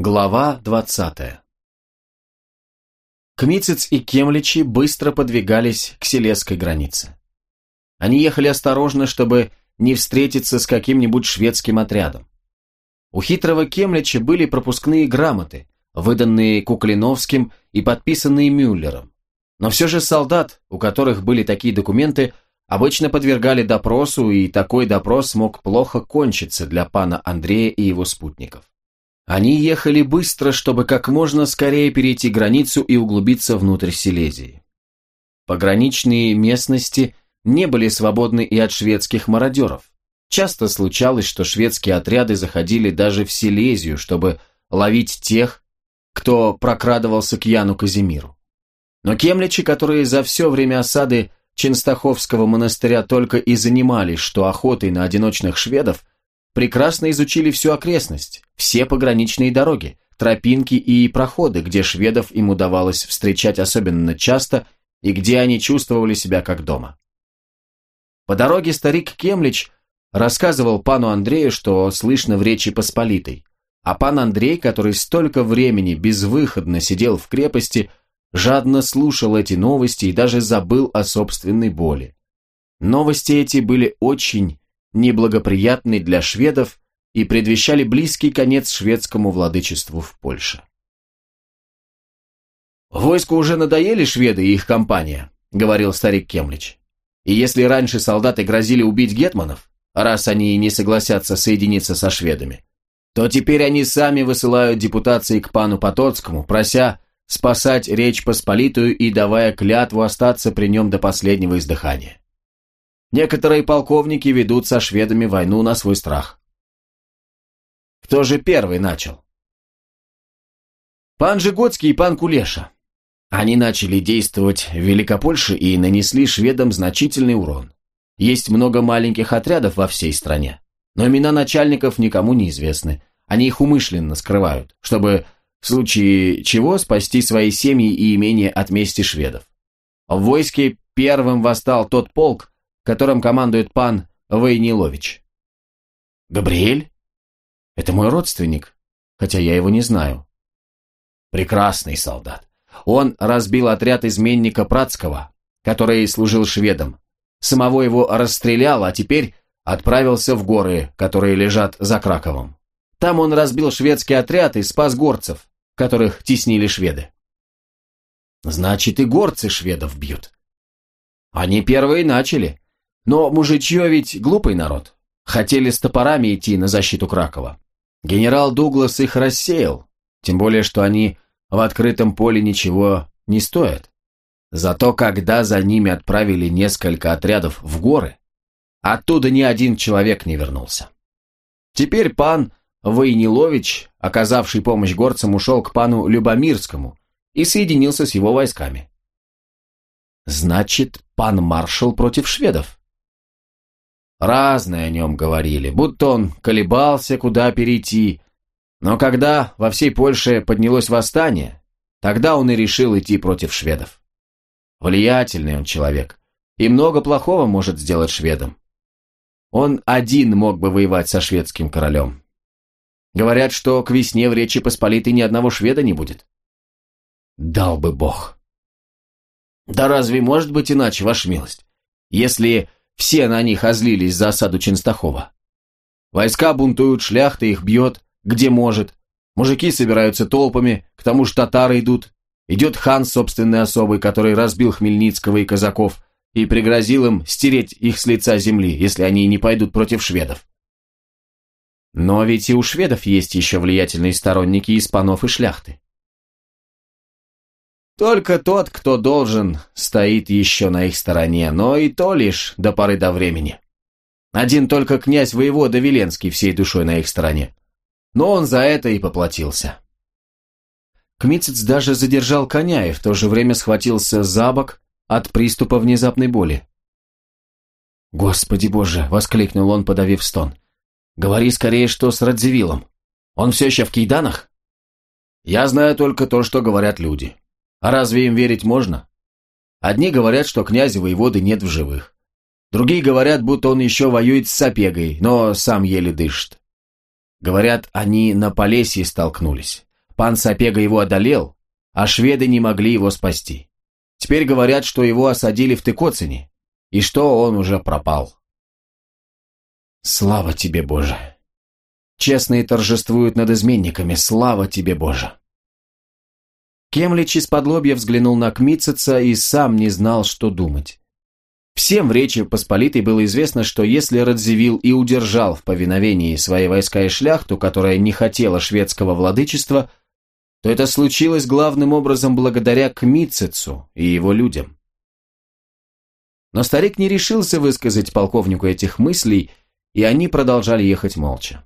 Глава 20 Кмицец и Кемличи быстро подвигались к селесской границе. Они ехали осторожно, чтобы не встретиться с каким-нибудь шведским отрядом. У хитрого Кемлича были пропускные грамоты, выданные Куклиновским и подписанные Мюллером. Но все же солдат, у которых были такие документы, обычно подвергали допросу, и такой допрос мог плохо кончиться для пана Андрея и его спутников. Они ехали быстро, чтобы как можно скорее перейти границу и углубиться внутрь Силезии. Пограничные местности не были свободны и от шведских мародеров. Часто случалось, что шведские отряды заходили даже в Силезию, чтобы ловить тех, кто прокрадывался к Яну Казимиру. Но кемличи, которые за все время осады Ченстаховского монастыря только и занимались, что охотой на одиночных шведов, прекрасно изучили всю окрестность, все пограничные дороги, тропинки и проходы, где шведов им удавалось встречать особенно часто и где они чувствовали себя как дома. По дороге старик Кемлич рассказывал пану Андрею, что слышно в Речи Посполитой, а пан Андрей, который столько времени безвыходно сидел в крепости, жадно слушал эти новости и даже забыл о собственной боли. Новости эти были очень неблагоприятный для шведов и предвещали близкий конец шведскому владычеству в Польше. «Войску уже надоели шведы и их компания», — говорил старик Кемлич. «И если раньше солдаты грозили убить гетманов, раз они не согласятся соединиться со шведами, то теперь они сами высылают депутации к пану Потоцкому, прося спасать Речь Посполитую и давая клятву остаться при нем до последнего издыхания. Некоторые полковники ведут со шведами войну на свой страх. Кто же первый начал? Пан Жигоцкий и пан Кулеша. Они начали действовать в Великопольше и нанесли шведам значительный урон. Есть много маленьких отрядов во всей стране, но имена начальников никому не известны. Они их умышленно скрывают, чтобы в случае чего спасти свои семьи и имения от мести шведов. В войске первым восстал тот полк, которым командует пан Войнилович. Габриэль? Это мой родственник, хотя я его не знаю. Прекрасный солдат. Он разбил отряд изменника Пратского, который служил шведом. Самого его расстрелял, а теперь отправился в горы, которые лежат за Краковом. Там он разбил шведский отряд и спас горцев, которых теснили шведы. Значит, и горцы шведов бьют. Они первые начали. Но мужичье ведь глупый народ. Хотели с топорами идти на защиту Кракова. Генерал Дуглас их рассеял, тем более, что они в открытом поле ничего не стоят. Зато когда за ними отправили несколько отрядов в горы, оттуда ни один человек не вернулся. Теперь пан Войнилович, оказавший помощь горцам, ушел к пану Любомирскому и соединился с его войсками. Значит, пан маршал против шведов. Разное о нем говорили, будто он колебался, куда перейти. Но когда во всей Польше поднялось восстание, тогда он и решил идти против шведов. Влиятельный он человек, и много плохого может сделать шведам. Он один мог бы воевать со шведским королем. Говорят, что к весне в Речи Посполитой ни одного шведа не будет. Дал бы бог. Да разве может быть иначе, ваша милость? Если все на них озлились за осаду Ченстахова. Войска бунтуют, шляхта их бьет, где может. Мужики собираются толпами, к тому же татары идут. Идет хан собственной особой, который разбил Хмельницкого и казаков и пригрозил им стереть их с лица земли, если они не пойдут против шведов. Но ведь и у шведов есть еще влиятельные сторонники из панов и шляхты. Только тот, кто должен, стоит еще на их стороне, но и то лишь до поры до времени. Один только князь воевода Веленский всей душой на их стороне. Но он за это и поплатился. Кмицец даже задержал коня и в то же время схватился за бок от приступа внезапной боли. «Господи боже!» — воскликнул он, подавив стон. «Говори скорее, что с Радзивиллом. Он все еще в Кейданах?» «Я знаю только то, что говорят люди. А разве им верить можно? Одни говорят, что князя воеводы нет в живых. Другие говорят, будто он еще воюет с Сапегой, но сам еле дышит. Говорят, они на Полесье столкнулись. пан Сапега его одолел, а шведы не могли его спасти. Теперь говорят, что его осадили в Тыкоцине, и что он уже пропал. Слава тебе, Боже! Честные торжествуют над изменниками, слава тебе, Боже! Кемлич из-под лобья взглянул на Кмитцица и сам не знал, что думать. Всем в Речи Посполитой было известно, что если Радзивилл и удержал в повиновении свои войска и шляхту, которая не хотела шведского владычества, то это случилось главным образом благодаря Кмитцицу и его людям. Но старик не решился высказать полковнику этих мыслей, и они продолжали ехать молча.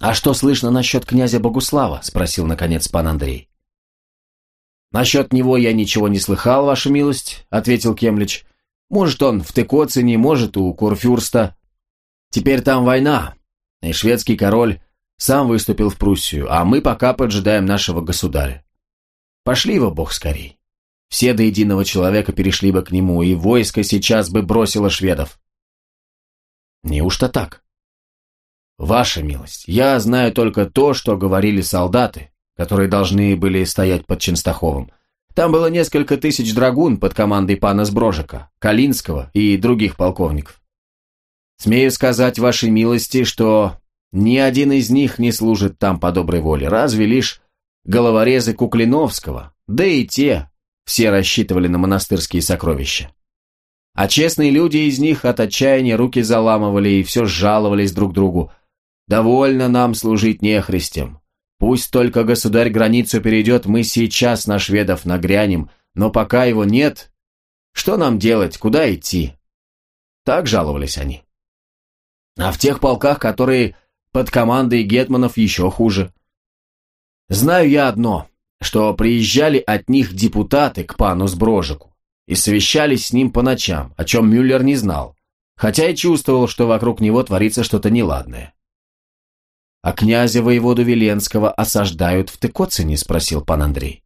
«А что слышно насчет князя Богуслава?» – спросил, наконец, пан Андрей. «Насчет него я ничего не слыхал, ваша милость», – ответил Кемлич. Может, он в Текоцине, может, у Курфюрста. Теперь там война, и шведский король сам выступил в Пруссию, а мы пока поджидаем нашего государя. Пошли его бог скорей. Все до единого человека перешли бы к нему, и войско сейчас бы бросило шведов. Неужто так? Ваша милость, я знаю только то, что говорили солдаты, которые должны были стоять под Ченстаховым. Там было несколько тысяч драгун под командой пана Сброжика, Калинского и других полковников. Смею сказать вашей милости, что ни один из них не служит там по доброй воле, разве лишь головорезы Куклиновского, да и те все рассчитывали на монастырские сокровища. А честные люди из них от отчаяния руки заламывали и все жаловались друг другу. «Довольно нам служить нехристям. Пусть только государь границу перейдет, мы сейчас на шведов нагрянем, но пока его нет, что нам делать, куда идти? Так жаловались они. А в тех полках, которые под командой гетманов, еще хуже. Знаю я одно, что приезжали от них депутаты к пану Сброжику и совещались с ним по ночам, о чем Мюллер не знал, хотя и чувствовал, что вокруг него творится что-то неладное. «А князя воеводу Веленского осаждают в Тыкоцине?» – спросил пан Андрей.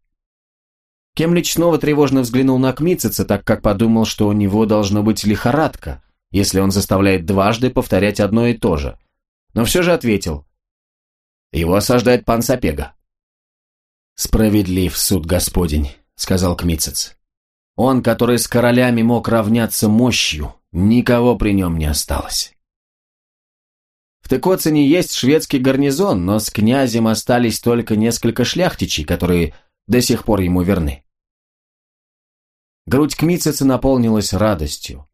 Кемлич снова тревожно взглянул на Кмитцица, так как подумал, что у него должно быть лихорадка, если он заставляет дважды повторять одно и то же. Но все же ответил. «Его осаждает пан Сапега». «Справедлив суд Господень», — сказал Кмитцец. «Он, который с королями мог равняться мощью, никого при нем не осталось». В Тыкоцине есть шведский гарнизон, но с князем остались только несколько шляхтичей, которые до сих пор ему верны. Грудь Кмитцица наполнилась радостью.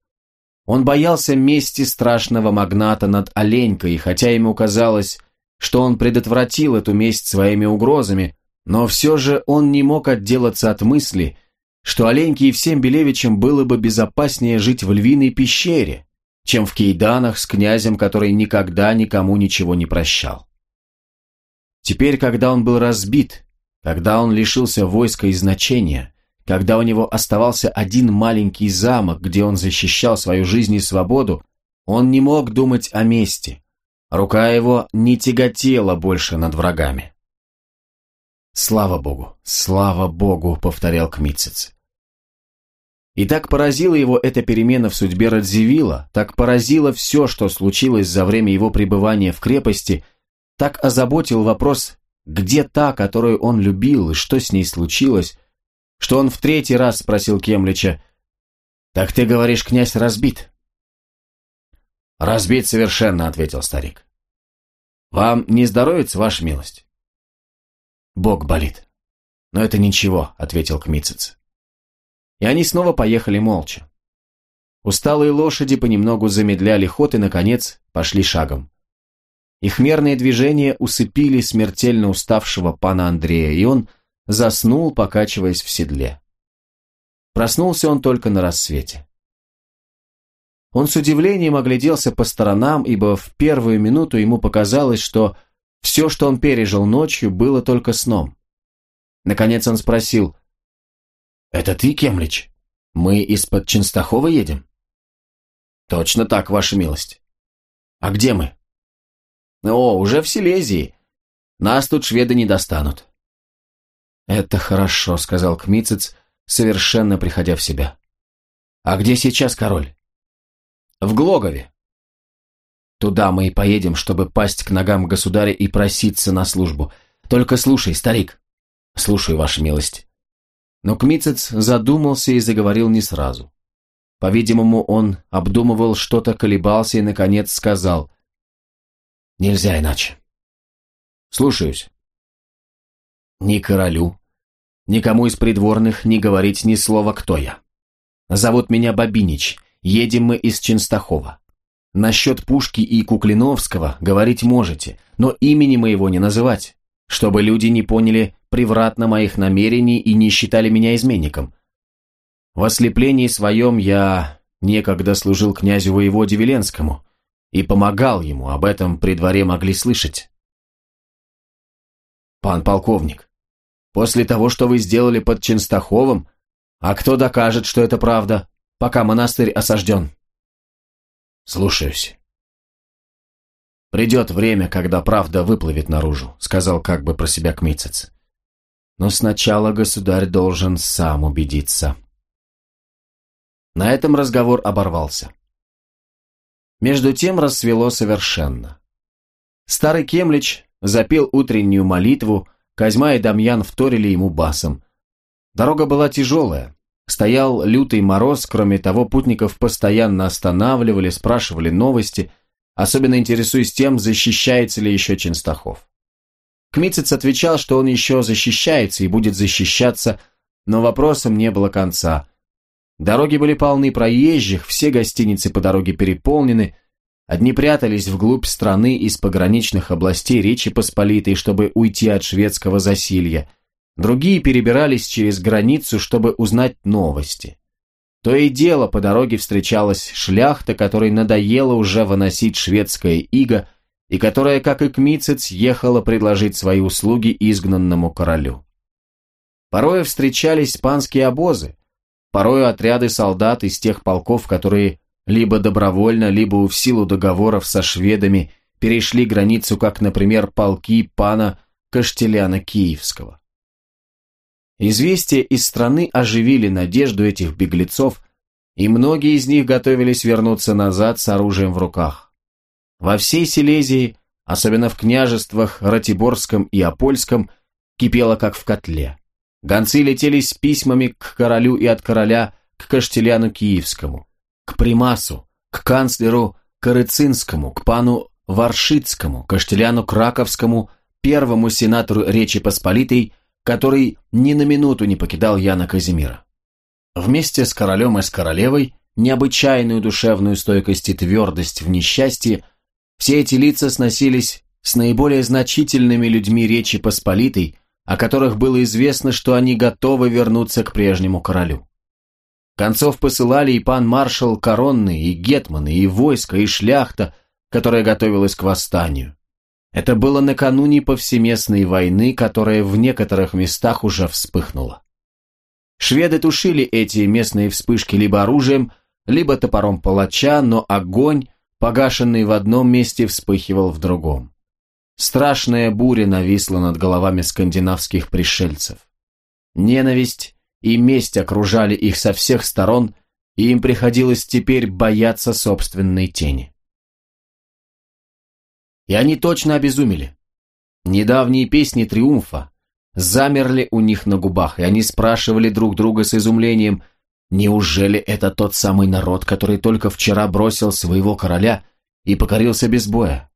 Он боялся мести страшного магната над Оленькой, и хотя ему казалось, что он предотвратил эту месть своими угрозами, но все же он не мог отделаться от мысли, что Оленьке и всем Белевичам было бы безопаснее жить в львиной пещере, чем в Кейданах с князем, который никогда никому ничего не прощал. Теперь, когда он был разбит, когда он лишился войска и значения, когда у него оставался один маленький замок, где он защищал свою жизнь и свободу, он не мог думать о мести. Рука его не тяготела больше над врагами. «Слава Богу! Слава Богу!» — повторял Кмитцец. И так поразила его эта перемена в судьбе Радзивилла, так поразило все, что случилось за время его пребывания в крепости, так озаботил вопрос, где та, которую он любил, и что с ней случилось, что он в третий раз спросил Кемлича, «Так ты говоришь, князь разбит?» «Разбит совершенно», — ответил старик. «Вам не здоровится, ваша милость?» «Бог болит». «Но это ничего», — ответил Кмицец и они снова поехали молча. Усталые лошади понемногу замедляли ход и, наконец, пошли шагом. Их мерные движения усыпили смертельно уставшего пана Андрея, и он заснул, покачиваясь в седле. Проснулся он только на рассвете. Он с удивлением огляделся по сторонам, ибо в первую минуту ему показалось, что все, что он пережил ночью, было только сном. Наконец он спросил, «Это ты, Кемлич? Мы из-под Ченстахова едем?» «Точно так, ваша милость». «А где мы?» «О, уже в Силезии. Нас тут шведы не достанут». «Это хорошо», — сказал Кмицец, совершенно приходя в себя. «А где сейчас король?» «В Глогове». «Туда мы и поедем, чтобы пасть к ногам государя и проситься на службу. Только слушай, старик». «Слушаю, ваша милость». Но Кмицец задумался и заговорил не сразу. По-видимому, он обдумывал что-то, колебался и, наконец, сказал «Нельзя иначе». «Слушаюсь». «Ни королю, никому из придворных не говорить ни слова, кто я. Зовут меня Бабинич, едем мы из Ченстахова. Насчет Пушки и Куклиновского говорить можете, но имени моего не называть, чтобы люди не поняли превратно моих намерений и не считали меня изменником. В ослеплении своем я некогда служил князю воеводе Веленскому и помогал ему, об этом при дворе могли слышать. Пан полковник, после того, что вы сделали под Ченстаховым, а кто докажет, что это правда, пока монастырь осажден? Слушаюсь. Придет время, когда правда выплывет наружу, сказал как бы про себя Кмицец. Но сначала государь должен сам убедиться. На этом разговор оборвался. Между тем рассвело совершенно. Старый Кемлич запел утреннюю молитву, Козьма и Дамьян вторили ему басом. Дорога была тяжелая, стоял лютый мороз, кроме того, путников постоянно останавливали, спрашивали новости, особенно интересуясь тем, защищается ли еще Ченстахов. Кмицец отвечал, что он еще защищается и будет защищаться, но вопросом не было конца – Дороги были полны проезжих, все гостиницы по дороге переполнены, одни прятались вглубь страны из пограничных областей Речи Посполитой, чтобы уйти от шведского засилья, другие перебирались через границу, чтобы узнать новости. То и дело по дороге встречалась шляхта, которой надоело уже выносить шведское иго, и которая, как и Кмицец, ехала предложить свои услуги изгнанному королю. Порой встречались панские обозы, Порою отряды солдат из тех полков, которые либо добровольно, либо в силу договоров со шведами перешли границу, как, например, полки пана Каштеляна Киевского. Известия из страны оживили надежду этих беглецов, и многие из них готовились вернуться назад с оружием в руках. Во всей Силезии, особенно в княжествах Ратиборском и Апольском, кипело как в котле. Гонцы летели с письмами к королю и от короля к Каштеляну Киевскому, к примасу, к канцлеру Корыцинскому, к пану Варшицкому, Каштеляну Краковскому, первому сенатору Речи Посполитой, который ни на минуту не покидал Яна Казимира. Вместе с королем и с королевой, необычайную душевную стойкость и твердость в несчастье, все эти лица сносились с наиболее значительными людьми Речи Посполитой, о которых было известно, что они готовы вернуться к прежнему королю. Концов посылали и пан маршал Коронный, и гетманы, и войско, и шляхта, которая готовилась к восстанию. Это было накануне повсеместной войны, которая в некоторых местах уже вспыхнула. Шведы тушили эти местные вспышки либо оружием, либо топором палача, но огонь, погашенный в одном месте, вспыхивал в другом. Страшная буря нависла над головами скандинавских пришельцев. Ненависть и месть окружали их со всех сторон, и им приходилось теперь бояться собственной тени. И они точно обезумели. Недавние песни триумфа замерли у них на губах, и они спрашивали друг друга с изумлением, неужели это тот самый народ, который только вчера бросил своего короля и покорился без боя?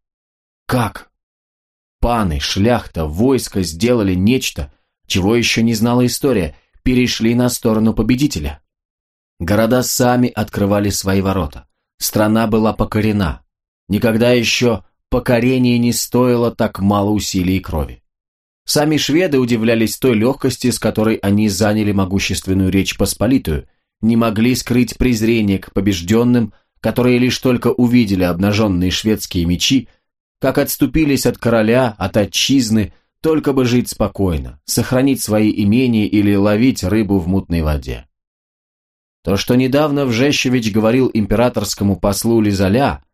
Как? Паны, шляхта, войско сделали нечто, чего еще не знала история, перешли на сторону победителя. Города сами открывали свои ворота. Страна была покорена. Никогда еще покорение не стоило так мало усилий и крови. Сами шведы удивлялись той легкости, с которой они заняли могущественную Речь Посполитую, не могли скрыть презрение к побежденным, которые лишь только увидели обнаженные шведские мечи, как отступились от короля, от отчизны, только бы жить спокойно, сохранить свои имения или ловить рыбу в мутной воде. То, что недавно Вжещевич говорил императорскому послу Лизаля,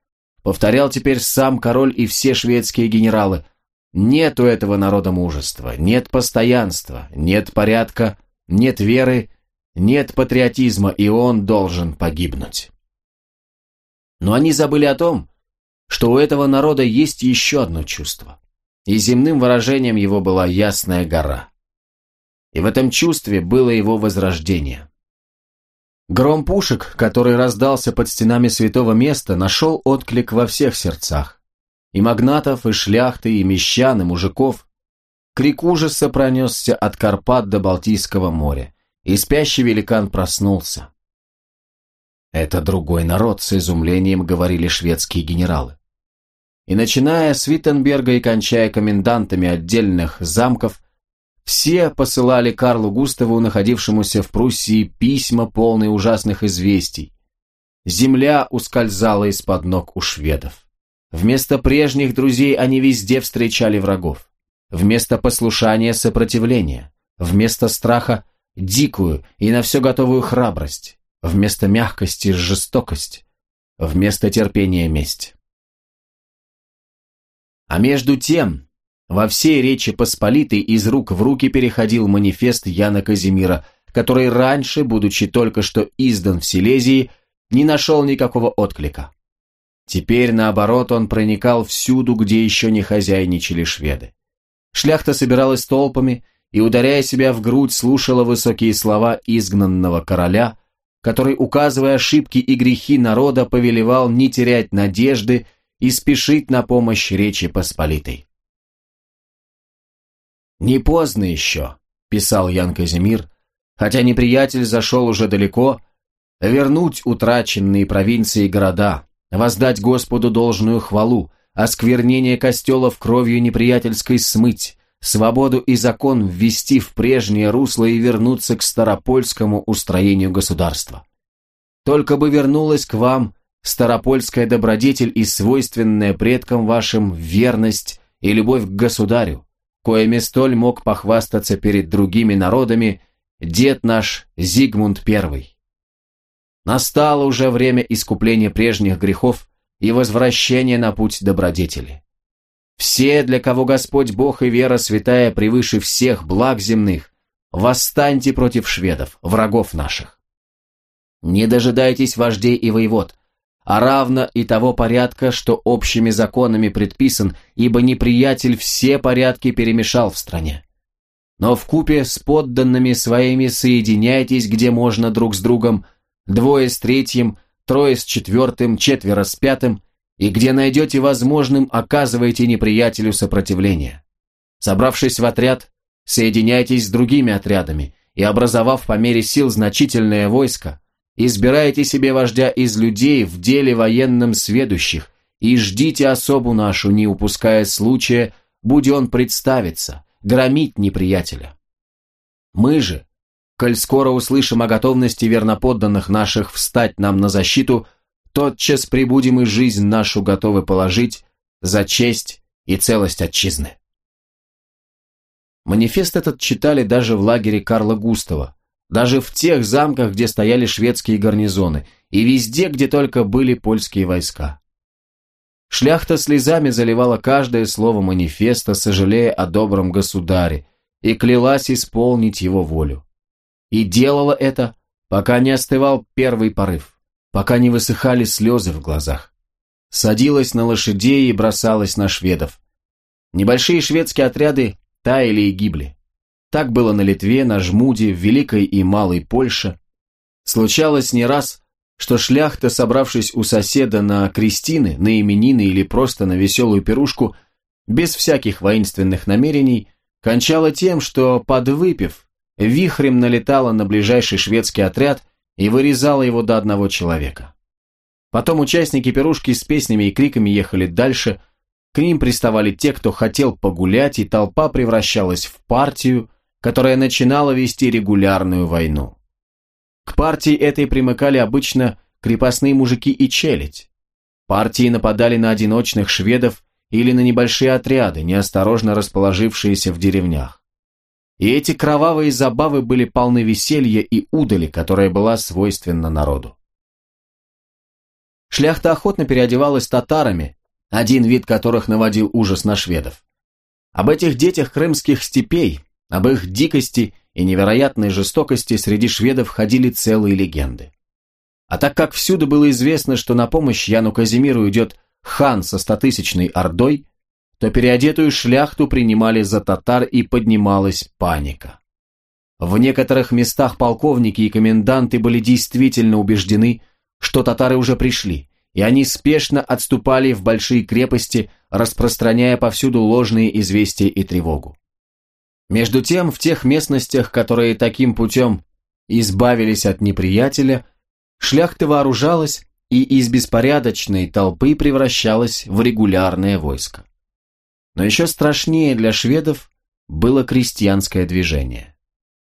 повторял теперь сам король и все шведские генералы. Нет у этого народа мужества, нет постоянства, нет порядка, нет веры, нет патриотизма, и он должен погибнуть. Но они забыли о том, что у этого народа есть еще одно чувство. и земным выражением его была ясная гора. И в этом чувстве было его возрождение. Гром пушек, который раздался под стенами святого места, нашел отклик во всех сердцах. И магнатов, и шляхты, и мещан, и мужиков. Крик ужаса пронесся от Карпат до Балтийского моря, и спящий великан проснулся. Это другой народ, с изумлением говорили шведские генералы. И начиная с Виттенберга и кончая комендантами отдельных замков, все посылали Карлу Густаву, находившемуся в Пруссии, письма, полные ужасных известий. Земля ускользала из-под ног у шведов. Вместо прежних друзей они везде встречали врагов. Вместо послушания – сопротивление. Вместо страха – дикую и на все готовую храбрость. Вместо мягкости – жестокость. Вместо терпения – месть. А между тем, во всей Речи Посполитой из рук в руки переходил манифест Яна Казимира, который раньше, будучи только что издан в Силезии, не нашел никакого отклика. Теперь, наоборот, он проникал всюду, где еще не хозяйничали шведы. Шляхта собиралась толпами и, ударяя себя в грудь, слушала высокие слова изгнанного короля, который, указывая ошибки и грехи народа, повелевал не терять надежды и спешить на помощь Речи Посполитой. «Не поздно еще», – писал Ян Казимир, хотя неприятель зашел уже далеко, вернуть утраченные провинции и города, воздать Господу должную хвалу, осквернение костелов кровью неприятельской смыть, свободу и закон ввести в прежнее русло и вернуться к старопольскому устроению государства. Только бы вернулась к вам старопольская добродетель и свойственная предкам вашим верность и любовь к государю, коими столь мог похвастаться перед другими народами дед наш Зигмунд I. Настало уже время искупления прежних грехов и возвращения на путь добродетели. Все, для кого Господь Бог и вера святая превыше всех благ земных, восстаньте против шведов, врагов наших. Не дожидайтесь вождей и воевод, а равно и того порядка, что общими законами предписан, ибо неприятель все порядки перемешал в стране. Но в купе с подданными своими соединяйтесь, где можно друг с другом, двое с третьим, трое с четвертым, четверо с пятым, и где найдете возможным, оказывайте неприятелю сопротивление. Собравшись в отряд, соединяйтесь с другими отрядами и, образовав по мере сил значительное войско, Избирайте себе вождя из людей в деле военном сведущих и ждите особу нашу, не упуская случая, будь он представиться, громить неприятеля. Мы же, коль скоро услышим о готовности верноподданных наших встать нам на защиту, тотчас прибудем и жизнь нашу готовы положить за честь и целость отчизны. Манифест этот читали даже в лагере Карла Густава, даже в тех замках, где стояли шведские гарнизоны, и везде, где только были польские войска. Шляхта слезами заливала каждое слово манифеста, сожалея о добром государе, и клялась исполнить его волю. И делала это, пока не остывал первый порыв, пока не высыхали слезы в глазах. Садилась на лошадей и бросалась на шведов. Небольшие шведские отряды таяли и гибли. Так было на Литве, на Жмуде, в Великой и Малой Польше. Случалось не раз, что шляхта, собравшись у соседа на крестины, на именины или просто на веселую пирушку, без всяких воинственных намерений, кончала тем, что, подвыпив, вихрем налетала на ближайший шведский отряд и вырезала его до одного человека. Потом участники пирушки с песнями и криками ехали дальше, к ним приставали те, кто хотел погулять, и толпа превращалась в партию, которая начинала вести регулярную войну. К партии этой примыкали обычно крепостные мужики и челядь. Партии нападали на одиночных шведов или на небольшие отряды, неосторожно расположившиеся в деревнях. И эти кровавые забавы были полны веселья и удали, которая была свойственна народу. Шляхта охотно переодевалась татарами, один вид которых наводил ужас на шведов. Об этих детях крымских степей, об их дикости и невероятной жестокости среди шведов ходили целые легенды. А так как всюду было известно, что на помощь Яну Казимиру идет хан со стотысячной ордой, то переодетую шляхту принимали за татар и поднималась паника. В некоторых местах полковники и коменданты были действительно убеждены, что татары уже пришли, и они спешно отступали в большие крепости, распространяя повсюду ложные известия и тревогу. Между тем, в тех местностях, которые таким путем избавились от неприятеля, шляхта вооружалась и из беспорядочной толпы превращалась в регулярное войско. Но еще страшнее для шведов было крестьянское движение.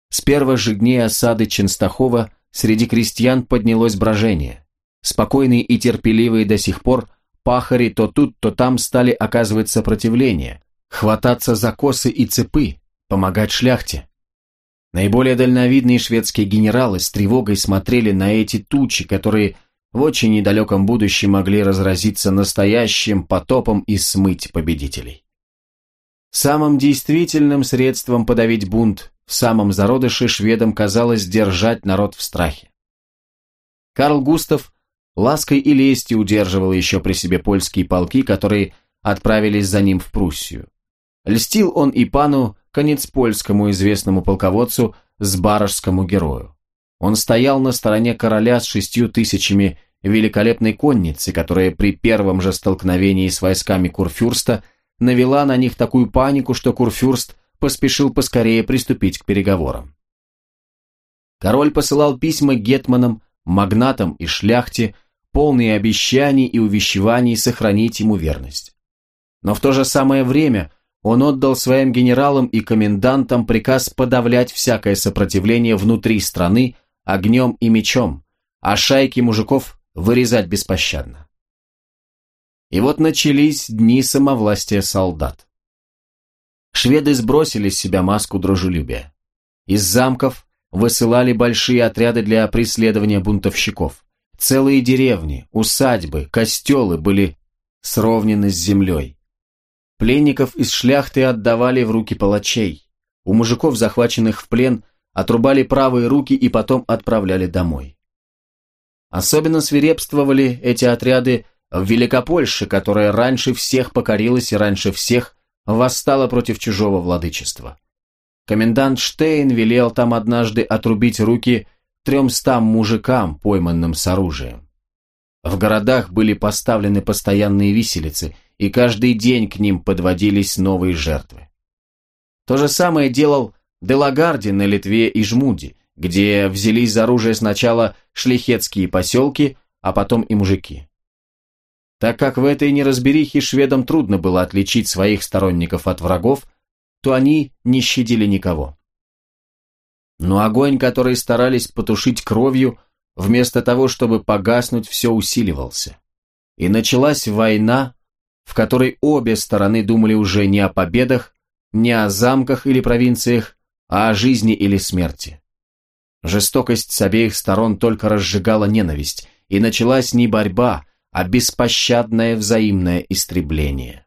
С первых же дней осады Ченстахова среди крестьян поднялось брожение. Спокойные и терпеливые до сих пор пахари то тут, то там стали оказывать сопротивление, хвататься за косы и цепы, помогать шляхте. Наиболее дальновидные шведские генералы с тревогой смотрели на эти тучи, которые в очень недалеком будущем могли разразиться настоящим потопом и смыть победителей. Самым действительным средством подавить бунт в самом зародыше шведам казалось держать народ в страхе. Карл Густав лаской и лестью удерживал еще при себе польские полки, которые отправились за ним в Пруссию. Льстил он и пану конец польскому известному полководцу, сбаражскому герою. Он стоял на стороне короля с шестью тысячами великолепной конницы, которая при первом же столкновении с войсками Курфюрста навела на них такую панику, что Курфюрст поспешил поскорее приступить к переговорам. Король посылал письма гетманам, магнатам и шляхте, полные обещаний и увещеваний сохранить ему верность. Но в то же самое время он отдал своим генералам и комендантам приказ подавлять всякое сопротивление внутри страны огнем и мечом, а шайки мужиков вырезать беспощадно. И вот начались дни самовластия солдат. Шведы сбросили с себя маску дружелюбия. Из замков высылали большие отряды для преследования бунтовщиков. Целые деревни, усадьбы, костелы были сровнены с землей. Пленников из шляхты отдавали в руки палачей. У мужиков, захваченных в плен, отрубали правые руки и потом отправляли домой. Особенно свирепствовали эти отряды в Великопольше, которая раньше всех покорилась и раньше всех восстала против чужого владычества. Комендант Штейн велел там однажды отрубить руки тремстам мужикам, пойманным с оружием. В городах были поставлены постоянные виселицы, и каждый день к ним подводились новые жертвы. То же самое делал Делагарди на Литве и Жмуди, где взялись за оружие сначала шлихетские поселки, а потом и мужики. Так как в этой неразберихе шведам трудно было отличить своих сторонников от врагов, то они не щадили никого. Но огонь, который старались потушить кровью, вместо того, чтобы погаснуть, все усиливался. И началась война, в которой обе стороны думали уже не о победах, не о замках или провинциях, а о жизни или смерти. Жестокость с обеих сторон только разжигала ненависть, и началась не борьба, а беспощадное взаимное истребление.